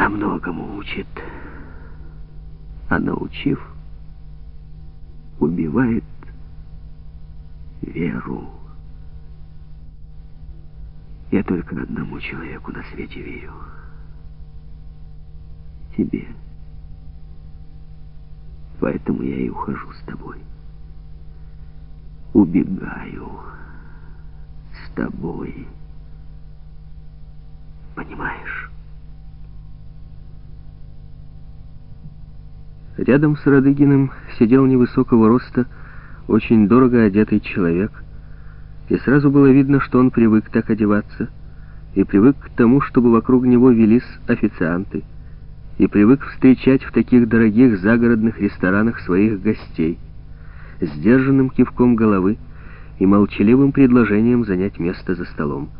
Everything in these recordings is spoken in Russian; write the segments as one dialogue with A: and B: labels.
A: Она многому учит. А научив, убивает веру. Я только одному человеку на свете верю. Тебе. Поэтому я и ухожу с тобой. Убегаю с тобой. Понимаешь?
B: Рядом с Радыгиным сидел невысокого роста, очень дорого одетый человек, и сразу было видно, что он привык так одеваться, и привык к тому, чтобы вокруг него велись официанты, и привык встречать в таких дорогих загородных ресторанах своих гостей, сдержанным кивком головы и молчаливым предложением занять место за столом.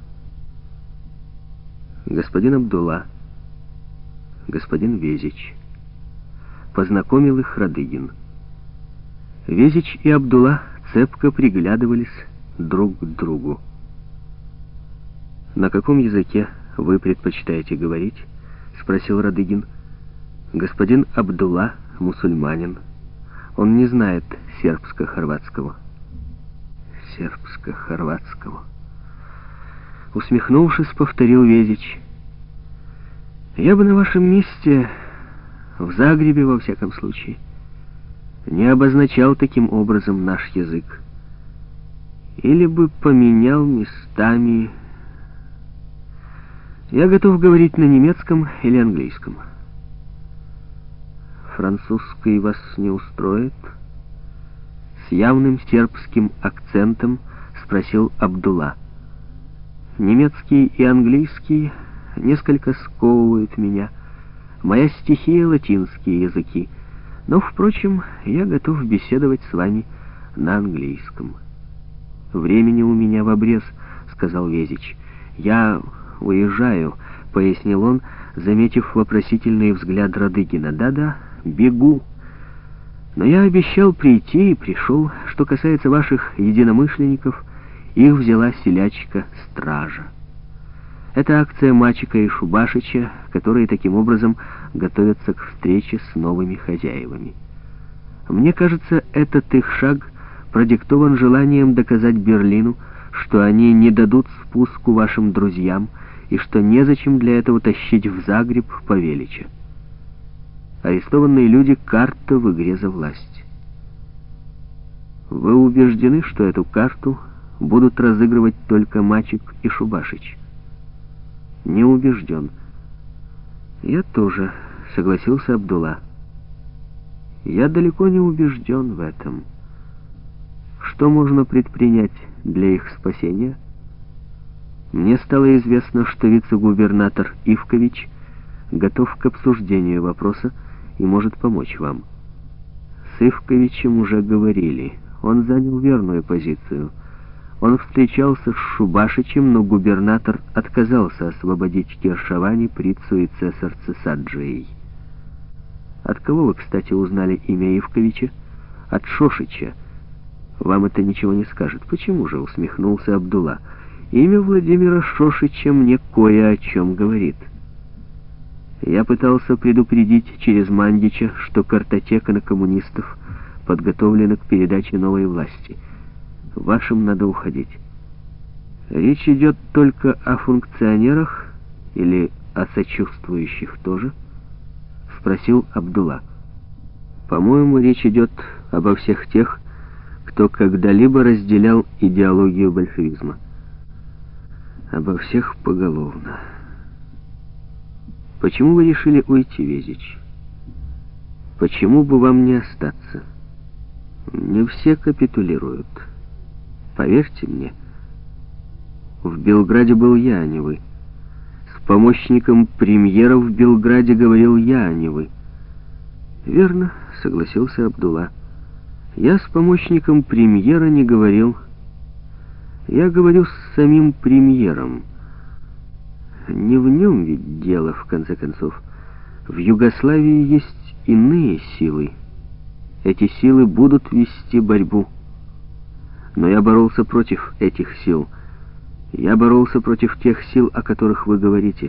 B: Господин Абдулла, господин Везич — познакомил их Радыгин. Везич и Абдулла цепко приглядывались друг к другу. «На каком языке вы предпочитаете говорить?» — спросил Радыгин. «Господин Абдулла — мусульманин. Он не знает сербско-хорватского». «Сербско-хорватского». Усмехнувшись, повторил Везич. «Я бы на вашем месте в Загребе, во всяком случае, не обозначал таким образом наш язык. Или бы поменял местами... Я готов говорить на немецком или английском. Французский вас не устроит? С явным сербским акцентом спросил Абдулла. Немецкий и английский несколько сковывают меня, — Моя стихия — латинские языки. Но, впрочем, я готов беседовать с вами на английском. «Времени у меня в обрез», — сказал Везич. «Я уезжаю», — пояснил он, заметив вопросительный взгляд Радыгина. «Да-да, бегу. Но я обещал прийти и пришел. Что касается ваших единомышленников, их взяла селячка стража». Это акция Мачика и Шубашича, которые таким образом готовятся к встрече с новыми хозяевами. Мне кажется, этот их шаг продиктован желанием доказать Берлину, что они не дадут спуску вашим друзьям и что незачем для этого тащить в Загреб Павелича. Арестованные люди — карта в игре за власть. Вы убеждены, что эту карту будут разыгрывать только Мачик и Шубашич? Не убежден. Я тоже, согласился Абдулла. Я далеко не убежден в этом. Что можно предпринять для их спасения? Мне стало известно, что вице-губернатор Ивкович готов к обсуждению вопроса и может помочь вам. С Ивковичем уже говорили. Он занял верную позицию — он встречался с Шубашичем, но губернатор отказался освободить Киршавани, Прицу и цесарца Саджией. От кого вы, кстати, узнали имя Ивковича? От Шошича. Вам это ничего не скажет. Почему же, усмехнулся Абдулла. Имя Владимира Шошича мне кое о чем говорит. Я пытался предупредить через Мандича, что картотека на коммунистов подготовлена к передаче новой власти — Вашим надо уходить. Речь идет только о функционерах или о сочувствующих тоже? Спросил Абдулла. По-моему, речь идет обо всех тех, кто когда-либо разделял идеологию большевизма. Обо всех поголовно. Почему вы решили уйти, Везич? Почему бы вам не остаться? Не все капитулируют. Поверьте мне, в Белграде был я, а не вы. С помощником премьера в Белграде говорил я, а не вы. Верно, согласился Абдулла. Я с помощником премьера не говорил. Я говорю с самим премьером. Не в нем ведь дело, в конце концов. В Югославии есть иные силы. Эти силы будут вести борьбу. Но я боролся против этих сил. Я боролся против тех сил, о которых вы говорите.